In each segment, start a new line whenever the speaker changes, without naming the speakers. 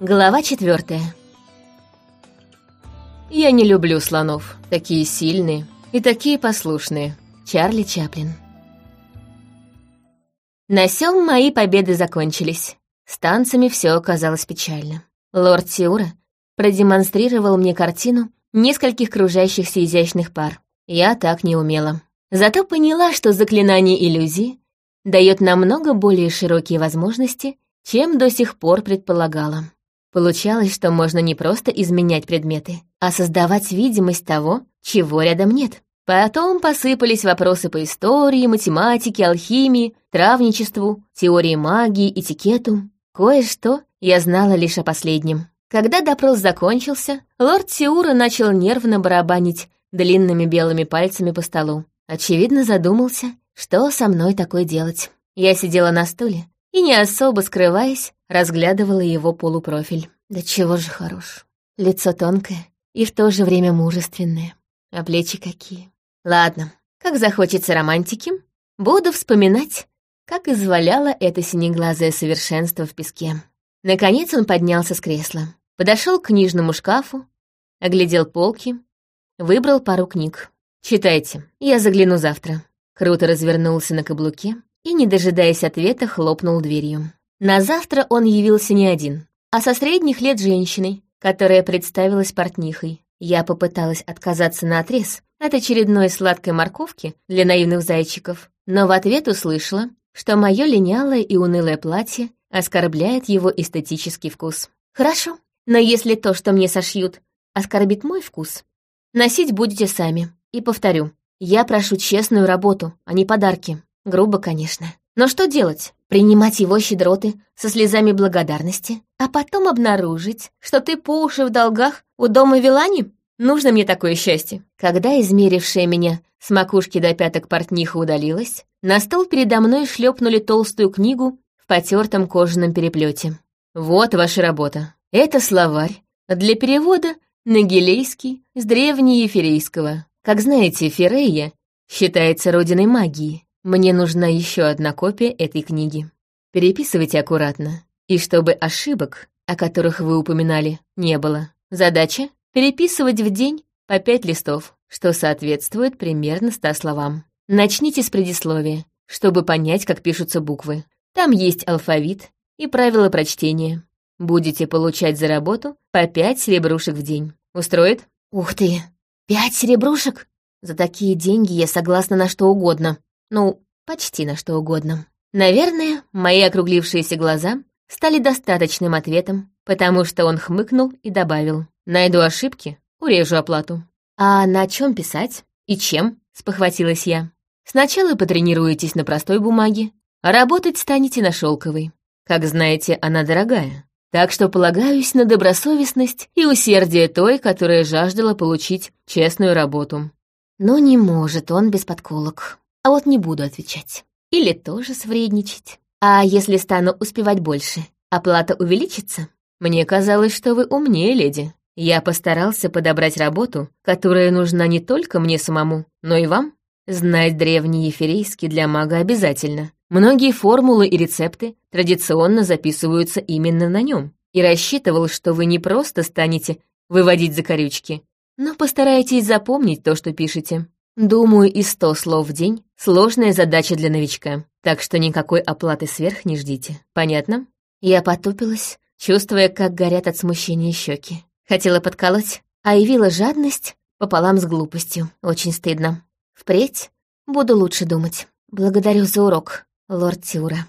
Глава четвертая. Я не люблю слонов. Такие сильные и такие послушные. Чарли Чаплин. На сём мои победы закончились. С танцами все оказалось печально. Лорд Тиура продемонстрировал мне картину нескольких кружащихся изящных пар. Я так не умела. Зато поняла, что заклинание иллюзии дает намного более широкие возможности, чем до сих пор предполагала. Получалось, что можно не просто изменять предметы, а создавать видимость того, чего рядом нет. Потом посыпались вопросы по истории, математике, алхимии, травничеству, теории магии, этикету. Кое-что я знала лишь о последнем. Когда допрос закончился, лорд Тиура начал нервно барабанить длинными белыми пальцами по столу. Очевидно, задумался, что со мной такое делать. Я сидела на стуле и, не особо скрываясь, разглядывала его полупрофиль. Да чего же хорош. Лицо тонкое и в то же время мужественное. А плечи какие. Ладно, как захочется романтики, буду вспоминать, как изваляло это синеглазое совершенство в песке. Наконец он поднялся с кресла, подошел к книжному шкафу, оглядел полки, выбрал пару книг. «Читайте, я загляну завтра». Круто развернулся на каблуке и, не дожидаясь ответа, хлопнул дверью. На завтра он явился не один, а со средних лет женщиной, которая представилась портнихой. Я попыталась отказаться на отрез от очередной сладкой морковки для наивных зайчиков, но в ответ услышала, что мое линялое и унылое платье оскорбляет его эстетический вкус. Хорошо, но если то, что мне сошьют, оскорбит мой вкус, носить будете сами. И повторю, я прошу честную работу, а не подарки. Грубо, конечно. Но что делать? принимать его щедроты со слезами благодарности, а потом обнаружить, что ты по уши в долгах у дома Вилани? Нужно мне такое счастье. Когда измерившая меня с макушки до пяток портниха удалилась, на стол передо мной шлепнули толстую книгу в потертом кожаном переплете. Вот ваша работа. Это словарь для перевода на гелейский с древнееферейского. Как знаете, Ферея считается родиной магии. Мне нужна еще одна копия этой книги. Переписывайте аккуратно. И чтобы ошибок, о которых вы упоминали, не было. Задача — переписывать в день по пять листов, что соответствует примерно ста словам. Начните с предисловия, чтобы понять, как пишутся буквы. Там есть алфавит и правила прочтения. Будете получать за работу по пять серебрушек в день. Устроит? Ух ты! Пять серебрушек? За такие деньги я согласна на что угодно. Ну, почти на что угодно. Наверное, мои округлившиеся глаза стали достаточным ответом, потому что он хмыкнул и добавил. «Найду ошибки, урежу оплату». «А на чем писать? И чем?» — спохватилась я. «Сначала потренируетесь на простой бумаге, а работать станете на шелковой. Как знаете, она дорогая. Так что полагаюсь на добросовестность и усердие той, которая жаждала получить честную работу». Но не может он без подколок. А вот не буду отвечать. Или тоже свредничать. А если стану успевать больше, оплата увеличится? Мне казалось, что вы умнее, леди. Я постарался подобрать работу, которая нужна не только мне самому, но и вам. Знать древний еферейский для мага обязательно. Многие формулы и рецепты традиционно записываются именно на нем. И рассчитывал, что вы не просто станете выводить закорючки, но постараетесь запомнить то, что пишете. Думаю, и сто слов в день — сложная задача для новичка, так что никакой оплаты сверх не ждите. Понятно? Я потупилась, чувствуя, как горят от смущения щеки. Хотела подколоть, а явила жадность пополам с глупостью. Очень стыдно. Впредь буду лучше думать. Благодарю за урок, лорд Тиура.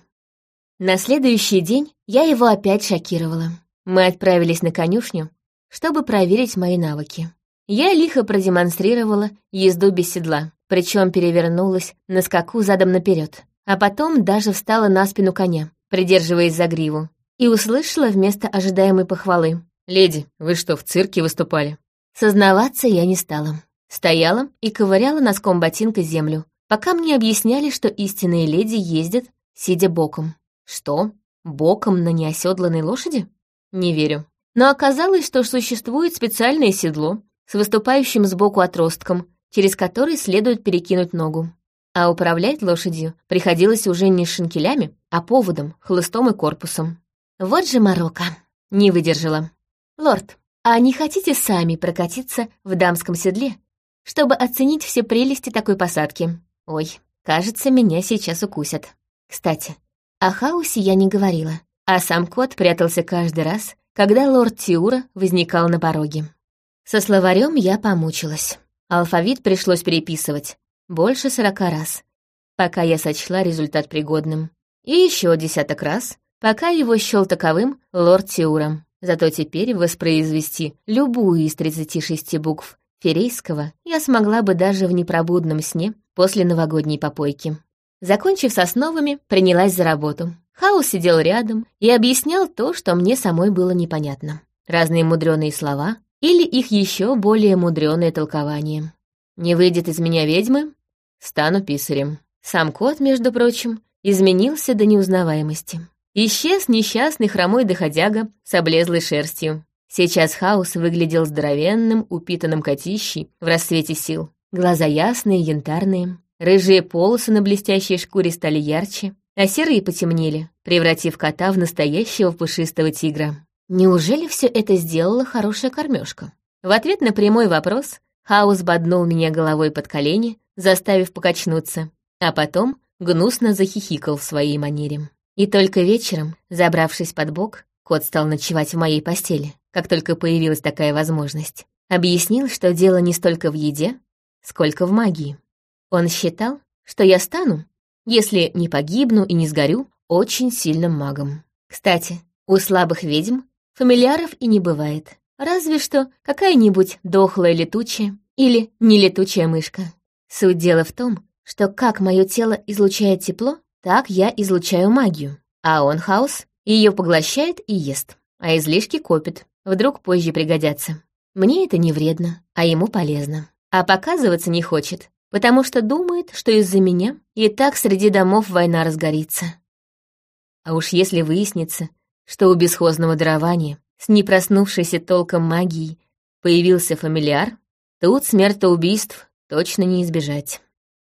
На следующий день я его опять шокировала. Мы отправились на конюшню, чтобы проверить мои навыки. Я лихо продемонстрировала езду без седла, причем перевернулась на скаку задом наперед, а потом даже встала на спину коня, придерживаясь за гриву, и услышала вместо ожидаемой похвалы. «Леди, вы что, в цирке выступали?» Сознаваться я не стала. Стояла и ковыряла носком ботинка землю, пока мне объясняли, что истинные леди ездят, сидя боком. Что? Боком на неоседланной лошади? Не верю. Но оказалось, что существует специальное седло, с выступающим сбоку отростком, через который следует перекинуть ногу. А управлять лошадью приходилось уже не шинкелями, а поводом, хлыстом и корпусом. Вот же морока. Не выдержала. «Лорд, а не хотите сами прокатиться в дамском седле, чтобы оценить все прелести такой посадки? Ой, кажется, меня сейчас укусят. Кстати, о хаосе я не говорила, а сам кот прятался каждый раз, когда лорд Тиура возникал на пороге. Со словарем я помучилась. Алфавит пришлось переписывать. Больше сорока раз, пока я сочла результат пригодным. И еще десяток раз, пока его счел таковым лорд Тиура. Зато теперь воспроизвести любую из 36 букв ферейского я смогла бы даже в непробудном сне после новогодней попойки. Закончив с основами, принялась за работу. Хаус сидел рядом и объяснял то, что мне самой было непонятно. Разные мудреные слова или их еще более мудреное толкование. Не выйдет из меня ведьмы, стану писарем. Сам кот, между прочим, изменился до неузнаваемости. Исчез несчастный хромой доходяга с облезлой шерстью. Сейчас Хаус выглядел здоровенным, упитанным котищей в рассвете сил. Глаза ясные, янтарные, Рыжие полосы на блестящей шкуре стали ярче, а серые потемнели, превратив кота в настоящего пушистого тигра. Неужели все это сделала хорошая кормежка? В ответ на прямой вопрос Хаус боднул меня головой под колени, заставив покачнуться, а потом гнусно захихикал в своей манере. И только вечером, забравшись под бок, кот стал ночевать в моей постели, как только появилась такая возможность. Объяснил, что дело не столько в еде, сколько в магии. Он считал, что я стану, если не погибну и не сгорю, очень сильным магом. Кстати, у слабых ведьм фамильяров и не бывает. Разве что какая-нибудь дохлая летучая или нелетучая мышка. Суть дела в том, что как мое тело излучает тепло, так я излучаю магию. А он, хаос, ее поглощает и ест. А излишки копит. Вдруг позже пригодятся. Мне это не вредно, а ему полезно. А показываться не хочет, потому что думает, что из-за меня и так среди домов война разгорится. А уж если выяснится, что у бесхозного дарования с непроснувшейся толком магией появился фамильяр, тут смертоубийств точно не избежать.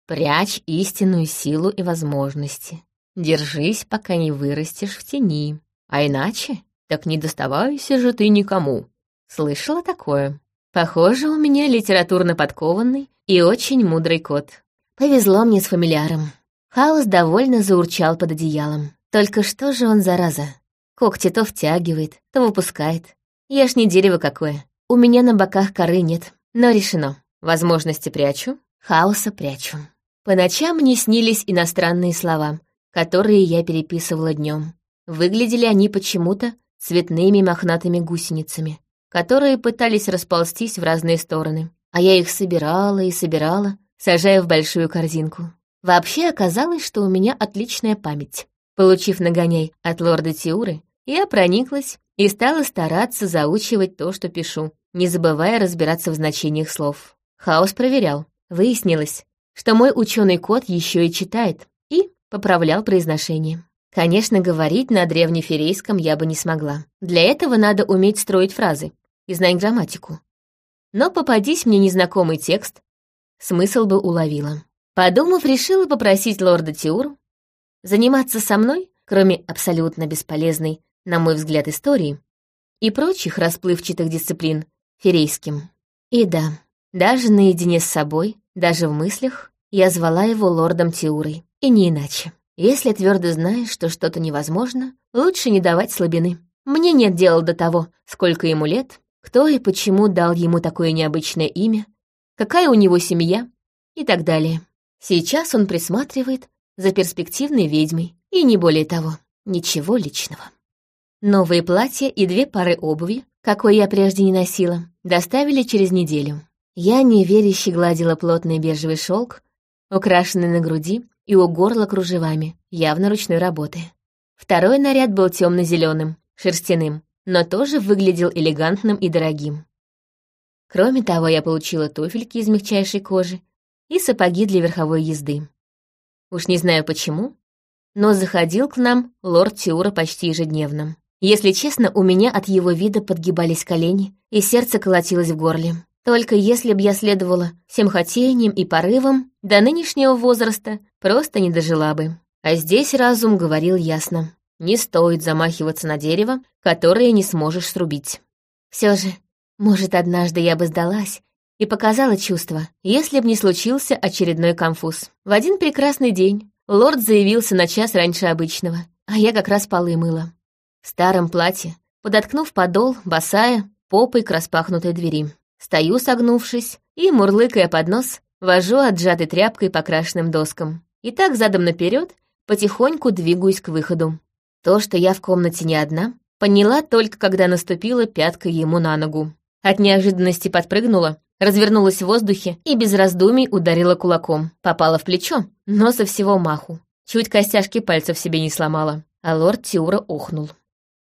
Прячь истинную силу и возможности. Держись, пока не вырастешь в тени. А иначе, так не доставайся же ты никому. Слышала такое? Похоже, у меня литературно подкованный и очень мудрый кот. Повезло мне с фамильяром. Хаос довольно заурчал под одеялом. Только что же он, зараза? Когти то втягивает, то выпускает. Я ж не дерево какое. У меня на боках коры нет. Но решено. Возможности прячу, хаоса прячу. По ночам мне снились иностранные слова, которые я переписывала днем. Выглядели они почему-то цветными мохнатыми гусеницами, которые пытались расползтись в разные стороны а я их собирала и собирала, сажая в большую корзинку. Вообще оказалось, что у меня отличная память. Получив нагоняй от лорда Тиуры, я прониклась и стала стараться заучивать то, что пишу, не забывая разбираться в значениях слов. Хаос проверял. Выяснилось, что мой ученый кот еще и читает, и поправлял произношение. Конечно, говорить на древнеферейском я бы не смогла. Для этого надо уметь строить фразы и знать грамматику. Но попадись мне незнакомый текст, смысл бы уловила. Подумав, решила попросить лорда Тиур заниматься со мной, кроме абсолютно бесполезной, на мой взгляд, истории и прочих расплывчатых дисциплин, ферейским. И да, даже наедине с собой, даже в мыслях, я звала его лордом Тиурой, и не иначе. Если твердо знаешь, что что-то невозможно, лучше не давать слабины. Мне нет дела до того, сколько ему лет, кто и почему дал ему такое необычное имя, какая у него семья и так далее. Сейчас он присматривает за перспективной ведьмой, и не более того, ничего личного. Новые платья и две пары обуви, какой я прежде не носила, доставили через неделю. Я неверяще гладила плотный бежевый шелк, украшенный на груди и у горла кружевами, явно ручной работы. Второй наряд был темно-зеленым, шерстяным, но тоже выглядел элегантным и дорогим. Кроме того, я получила туфельки из мягчайшей кожи и сапоги для верховой езды. Уж не знаю почему, но заходил к нам лорд Тиура почти ежедневно. Если честно, у меня от его вида подгибались колени, и сердце колотилось в горле. Только если б я следовала всем хотениям и порывам, до нынешнего возраста просто не дожила бы. А здесь разум говорил ясно. не стоит замахиваться на дерево, которое не сможешь срубить. Все же, может, однажды я бы сдалась и показала чувства, если б не случился очередной конфуз. В один прекрасный день лорд заявился на час раньше обычного, а я как раз полы мыла. В старом платье, подоткнув подол, босая, попой к распахнутой двери. Стою, согнувшись, и, мурлыкая под нос, вожу отжатой тряпкой по крашенным доскам. И так задом наперед потихоньку двигаюсь к выходу. То, что я в комнате не одна, поняла только, когда наступила пяткой ему на ногу. От неожиданности подпрыгнула, развернулась в воздухе и без раздумий ударила кулаком. Попала в плечо, но со всего маху. Чуть костяшки пальцев себе не сломала. А лорд Тиура охнул.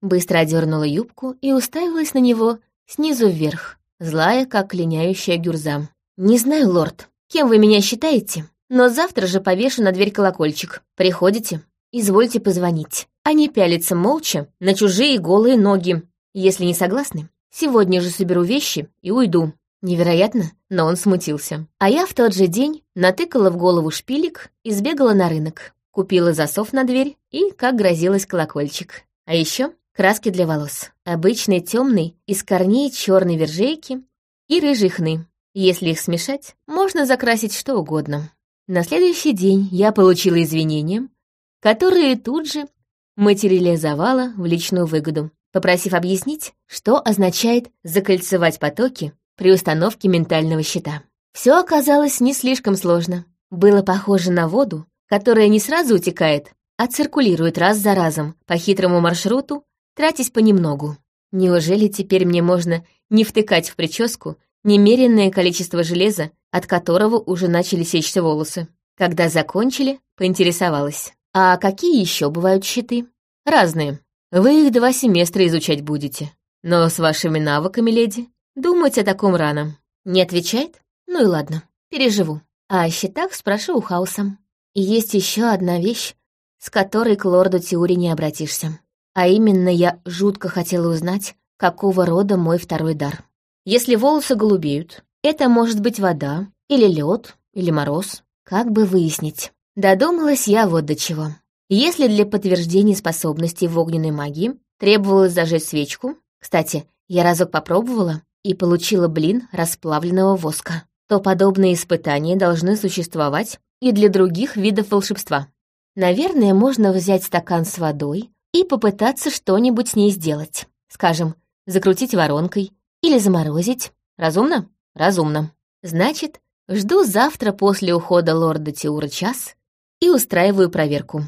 Быстро одернула юбку и уставилась на него снизу вверх, злая, как линяющая гюрза. «Не знаю, лорд, кем вы меня считаете, но завтра же повешу на дверь колокольчик. Приходите, извольте позвонить, а не пялиться молча на чужие голые ноги. Если не согласны, сегодня же соберу вещи и уйду». Невероятно, но он смутился. А я в тот же день натыкала в голову шпилек и сбегала на рынок. Купила засов на дверь и, как грозилась, колокольчик. А еще краски для волос. Обычный темный из корней черной вержейки и рыжей хны. Если их смешать, можно закрасить что угодно. На следующий день я получила извинения, которые тут же материализовала в личную выгоду, попросив объяснить, что означает закольцевать потоки при установке ментального щита. Все оказалось не слишком сложно. Было похоже на воду, которая не сразу утекает, а циркулирует раз за разом по хитрому маршруту, тратясь понемногу. Неужели теперь мне можно не втыкать в прическу немеренное количество железа, от которого уже начали сечься волосы. Когда закончили, поинтересовалась. А какие еще бывают щиты? Разные. Вы их два семестра изучать будете. Но с вашими навыками, леди, думать о таком рано. Не отвечает? Ну и ладно, переживу. А о щитах спрошу у Хауса. И есть еще одна вещь, с которой к лорду Тиури не обратишься. А именно я жутко хотела узнать, какого рода мой второй дар. Если волосы голубеют, это может быть вода, или лед, или мороз. Как бы выяснить? Додумалась я вот до чего. Если для подтверждения способностей в огненной магии требовалось зажечь свечку, кстати, я разок попробовала и получила блин расплавленного воска, то подобные испытания должны существовать и для других видов волшебства. Наверное, можно взять стакан с водой и попытаться что-нибудь с ней сделать. Скажем, закрутить воронкой или заморозить. Разумно? Разумно. Значит, жду завтра после ухода лорда Тиура час и устраиваю проверку.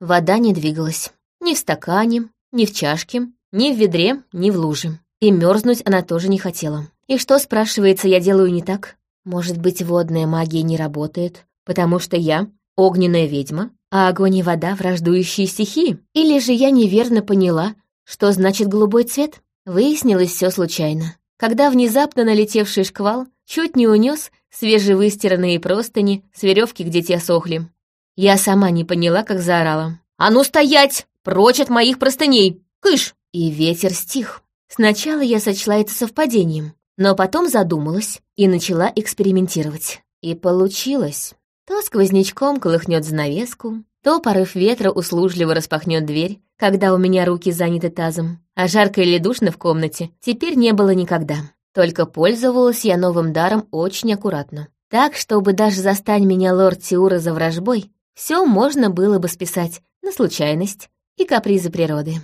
Вода не двигалась. Ни в стакане, ни в чашке, ни в ведре, ни в луже. И мерзнуть она тоже не хотела. И что, спрашивается, я делаю не так? Может быть, водная магия не работает, потому что я огненная ведьма, а огонь и вода — враждующие стихии? Или же я неверно поняла, что значит голубой цвет? Выяснилось все случайно, когда внезапно налетевший шквал чуть не унес свежевыстиранные простыни с веревки, где те сохли. Я сама не поняла, как заорала. «А ну стоять! Прочь от моих простыней! Кыш!» И ветер стих. Сначала я сочла это совпадением, но потом задумалась и начала экспериментировать. И получилось. То сквознячком колыхнет занавеску, то порыв ветра услужливо распахнет дверь, когда у меня руки заняты тазом, а жарко или душно в комнате теперь не было никогда. Только пользовалась я новым даром очень аккуратно. Так, чтобы даже застань меня лорд Тиура за вражбой, все можно было бы списать на случайность и капризы природы.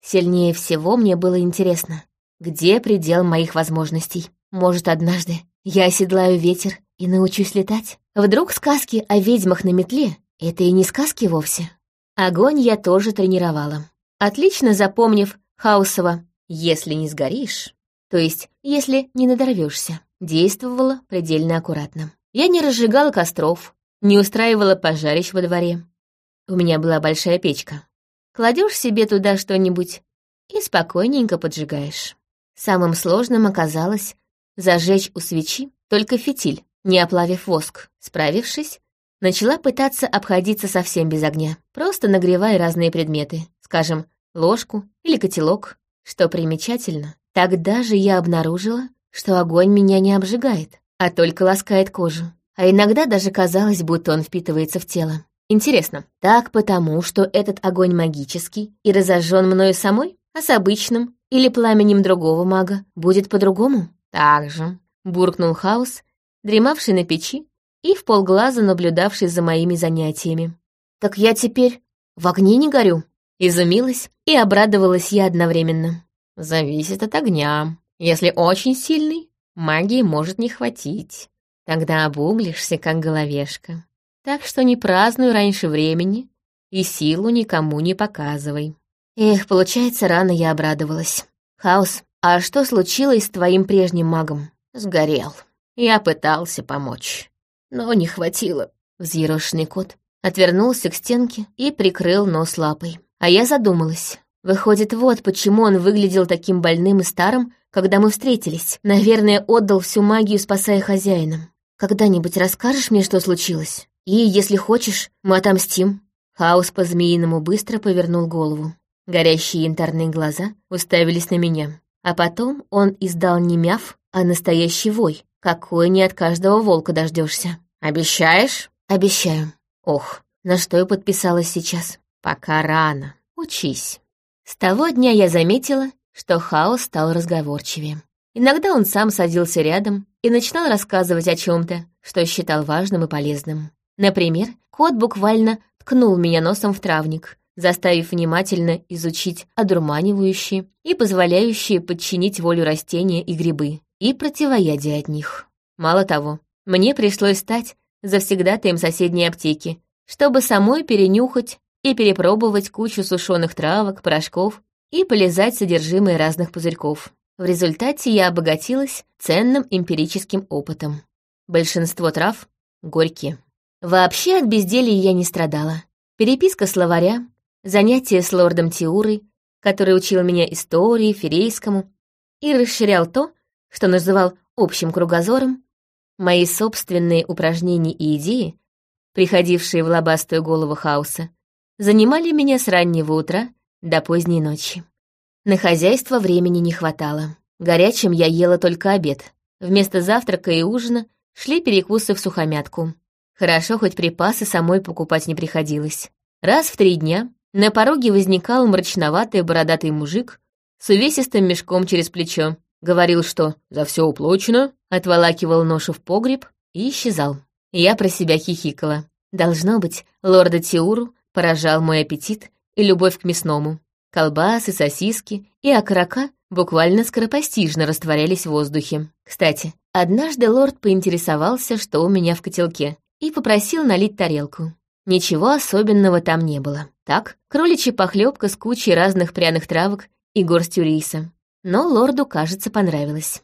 Сильнее всего мне было интересно, где предел моих возможностей. Может, однажды я оседлаю ветер и научусь летать? Вдруг сказки о ведьмах на метле это и не сказки вовсе. Огонь я тоже тренировала. Отлично запомнив Хаусова «если не сгоришь», то есть если не надорвешься, действовала предельно аккуратно. Я не разжигала костров, не устраивала пожарищ во дворе. У меня была большая печка. Кладешь себе туда что-нибудь и спокойненько поджигаешь. Самым сложным оказалось зажечь у свечи только фитиль, не оплавив воск. Справившись, начала пытаться обходиться совсем без огня, просто нагревая разные предметы, скажем, ложку или котелок. Что примечательно, тогда же я обнаружила, что огонь меня не обжигает, а только ласкает кожу. А иногда даже казалось, будто он впитывается в тело. Интересно, так потому, что этот огонь магический и разожжен мною самой? А с обычным или пламенем другого мага будет по-другому? Так же, буркнул Хаус, дремавший на печи и в полглаза наблюдавший за моими занятиями. «Так я теперь в огне не горю?» Изумилась и обрадовалась я одновременно. «Зависит от огня. Если очень сильный, магии может не хватить. Тогда обуглишься, как головешка. Так что не празднуй раньше времени и силу никому не показывай». Эх, получается, рано я обрадовалась. «Хаос, а что случилось с твоим прежним магом?» «Сгорел. Я пытался помочь, но не хватило». Взъерошенный кот отвернулся к стенке и прикрыл нос лапой. А я задумалась. Выходит, вот почему он выглядел таким больным и старым, когда мы встретились. Наверное, отдал всю магию, спасая хозяина. Когда-нибудь расскажешь мне, что случилось? И, если хочешь, мы отомстим». Хаос по-змеиному быстро повернул голову. Горящие янтарные глаза уставились на меня. А потом он издал не мяв, а настоящий вой, какой не от каждого волка дождешься. «Обещаешь?» «Обещаю». Ох, на что я подписалась сейчас? Пока рано. Учись. С того дня я заметила, что Хаос стал разговорчивее. Иногда он сам садился рядом и начинал рассказывать о чем-то, что считал важным и полезным. Например, кот буквально ткнул меня носом в травник, заставив внимательно изучить одурманивающие и позволяющие подчинить волю растения и грибы, и противоядие от них. Мало того, мне пришлось стать завсегдатаем соседней аптеки, чтобы самой перенюхать и перепробовать кучу сушеных травок, порошков и полезать содержимое разных пузырьков. В результате я обогатилась ценным эмпирическим опытом. Большинство трав — горькие. Вообще от безделия я не страдала. Переписка словаря, занятия с лордом Тиурой, который учил меня истории, ферейскому, и расширял то, что называл общим кругозором, Мои собственные упражнения и идеи, приходившие в лобастую голову хаоса, занимали меня с раннего утра до поздней ночи. На хозяйство времени не хватало. Горячим я ела только обед. Вместо завтрака и ужина шли перекусы в сухомятку. Хорошо, хоть припасы самой покупать не приходилось. Раз в три дня на пороге возникал мрачноватый бородатый мужик с увесистым мешком через плечо. Говорил, что «за все уплочено», отволакивал ношу в погреб и исчезал. Я про себя хихикала. Должно быть, лорда Тиуру поражал мой аппетит и любовь к мясному. Колбасы, сосиски и окорока буквально скоропостижно растворялись в воздухе. Кстати, однажды лорд поинтересовался, что у меня в котелке, и попросил налить тарелку. Ничего особенного там не было. Так, кроличья похлебка с кучей разных пряных травок и горстью риса но лорду, кажется, понравилось.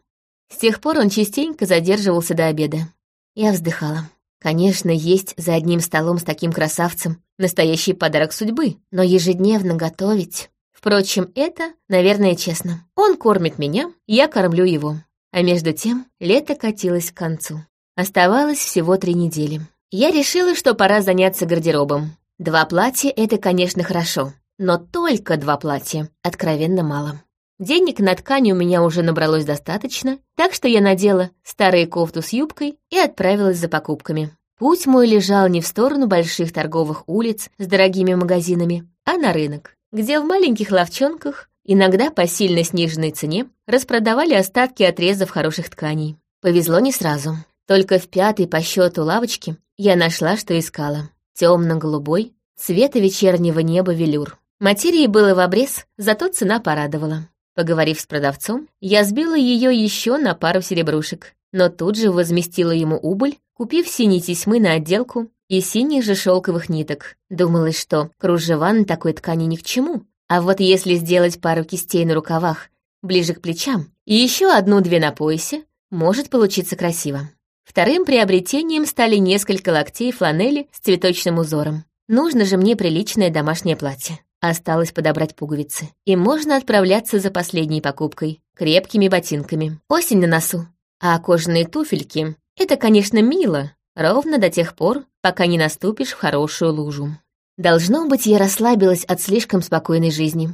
С тех пор он частенько задерживался до обеда. Я вздыхала. Конечно, есть за одним столом с таким красавцем настоящий подарок судьбы, но ежедневно готовить... Впрочем, это, наверное, честно. Он кормит меня, я кормлю его. А между тем лето катилось к концу. Оставалось всего три недели. Я решила, что пора заняться гардеробом. Два платья — это, конечно, хорошо, но только два платья откровенно мало. Денег на ткани у меня уже набралось достаточно, так что я надела старые кофту с юбкой и отправилась за покупками. Путь мой лежал не в сторону больших торговых улиц с дорогими магазинами, а на рынок, где в маленьких ловчонках, иногда по сильно сниженной цене, распродавали остатки отрезов хороших тканей. Повезло не сразу. Только в пятой по счету лавочке я нашла, что искала. Темно-голубой, цвета вечернего неба велюр. Материи было в обрез, зато цена порадовала. Поговорив с продавцом, я сбила ее еще на пару серебрушек, но тут же возместила ему убыль, купив синие тесьмы на отделку и синих же шелковых ниток. Думалось, что кружева на такой ткани ни к чему. А вот если сделать пару кистей на рукавах, ближе к плечам, и еще одну-две на поясе, может получиться красиво. Вторым приобретением стали несколько локтей фланели с цветочным узором. Нужно же мне приличное домашнее платье. Осталось подобрать пуговицы. И можно отправляться за последней покупкой — крепкими ботинками. Осень на носу. А кожаные туфельки — это, конечно, мило, ровно до тех пор, пока не наступишь в хорошую лужу. Должно быть, я расслабилась от слишком спокойной жизни.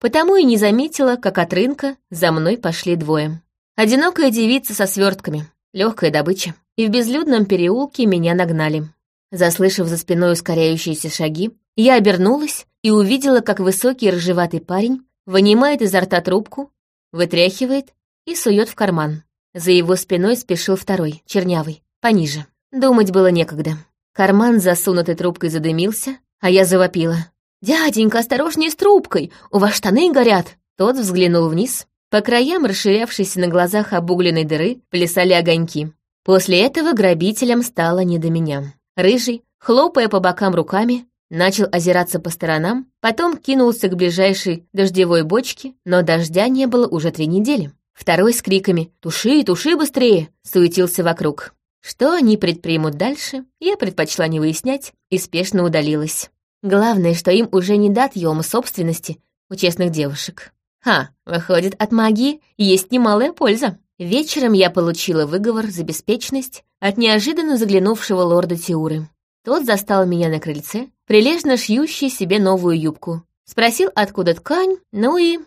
Потому и не заметила, как от рынка за мной пошли двое. Одинокая девица со свертками, легкая добыча. И в безлюдном переулке меня нагнали. Заслышав за спиной ускоряющиеся шаги, я обернулась и увидела, как высокий рыжеватый парень вынимает изо рта трубку, вытряхивает и сует в карман. За его спиной спешил второй, чернявый, пониже. Думать было некогда. Карман засунутой трубкой задымился, а я завопила. «Дяденька, осторожнее с трубкой! У вас штаны горят!» Тот взглянул вниз. По краям расширявшейся на глазах обугленной дыры плясали огоньки. После этого грабителям стало не до меня. Рыжий, хлопая по бокам руками, начал озираться по сторонам, потом кинулся к ближайшей дождевой бочке, но дождя не было уже три недели. Второй с криками «Туши, туши быстрее!» суетился вокруг. Что они предпримут дальше, я предпочла не выяснять и спешно удалилась. Главное, что им уже не дат йома собственности у честных девушек. Ха, выходит, от магии есть немалая польза. Вечером я получила выговор за беспечность от неожиданно заглянувшего лорда Тиуры. Тот застал меня на крыльце, прилежно шьющий себе новую юбку. Спросил, откуда ткань, ну и...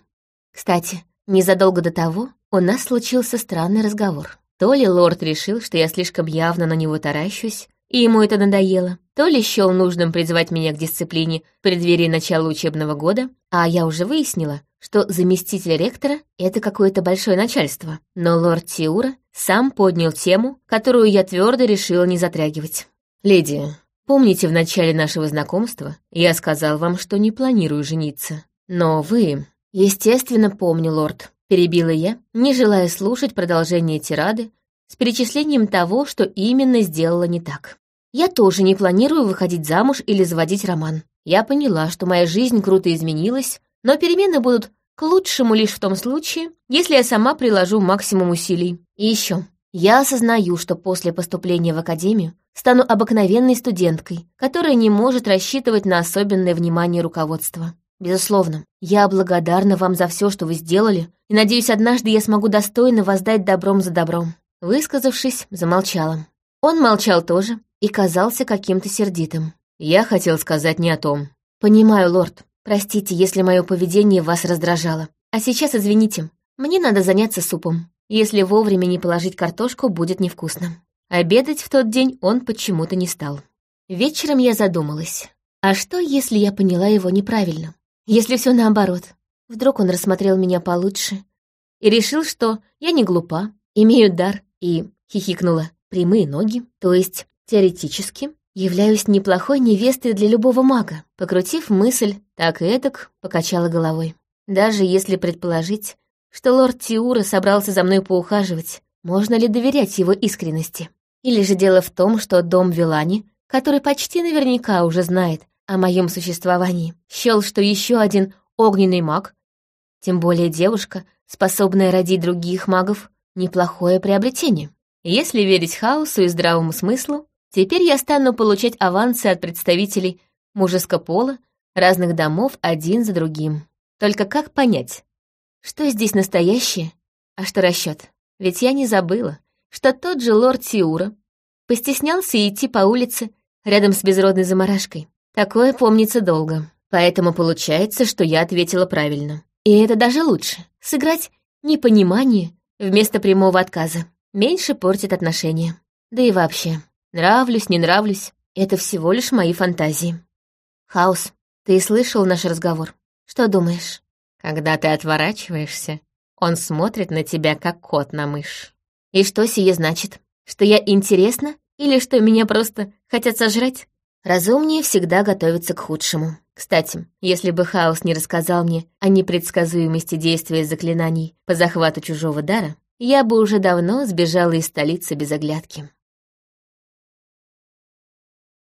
Кстати, незадолго до того у нас случился странный разговор. То ли лорд решил, что я слишком явно на него таращусь, и ему это надоело, то ли счел нужным призвать меня к дисциплине в преддверии начала учебного года, а я уже выяснила, что заместитель ректора — это какое-то большое начальство. Но лорд Тиура сам поднял тему, которую я твердо решила не затрагивать. «Леди, помните, в начале нашего знакомства я сказал вам, что не планирую жениться. Но вы...» «Естественно, помню, лорд», — перебила я, не желая слушать продолжение тирады с перечислением того, что именно сделала не так. Я тоже не планирую выходить замуж или заводить роман. Я поняла, что моя жизнь круто изменилась, но перемены будут к лучшему лишь в том случае, если я сама приложу максимум усилий. И еще, я осознаю, что после поступления в академию стану обыкновенной студенткой, которая не может рассчитывать на особенное внимание руководства. Безусловно, я благодарна вам за все, что вы сделали, и надеюсь, однажды я смогу достойно воздать добром за добром. Высказавшись, замолчала. Он молчал тоже и казался каким-то сердитым. Я хотел сказать не о том. Понимаю, лорд. Простите, если мое поведение вас раздражало. А сейчас извините, мне надо заняться супом. Если вовремя не положить картошку, будет невкусно. Обедать в тот день он почему-то не стал. Вечером я задумалась. А что, если я поняла его неправильно? Если все наоборот? Вдруг он рассмотрел меня получше и решил, что я не глупа, имею дар и хихикнула. Прямые ноги, то есть, теоретически, являюсь неплохой невестой для любого мага. Покрутив мысль, так и этак, покачала головой. Даже если предположить, что лорд Тиура собрался за мной поухаживать, можно ли доверять его искренности? Или же дело в том, что дом Вилани, который почти наверняка уже знает о моем существовании, счел, что еще один огненный маг, тем более девушка, способная родить других магов, Неплохое приобретение. Если верить хаосу и здравому смыслу, теперь я стану получать авансы от представителей мужеского пола разных домов один за другим. Только как понять, что здесь настоящее, а что расчет? Ведь я не забыла, что тот же лорд Сиура постеснялся идти по улице рядом с безродной заморашкой. Такое помнится долго. Поэтому получается, что я ответила правильно. И это даже лучше. Сыграть непонимание вместо прямого отказа. Меньше портит отношения. Да и вообще, нравлюсь, не нравлюсь, это всего лишь мои фантазии. Хаос, ты слышал наш разговор? Что думаешь? Когда ты отворачиваешься, он смотрит на тебя, как кот на мышь. И что сие значит? Что я интересна или что меня просто хотят сожрать? Разумнее всегда готовиться к худшему. Кстати, если бы Хаос не рассказал мне о непредсказуемости действия заклинаний по захвату чужого дара, я бы уже давно сбежала из столицы без оглядки.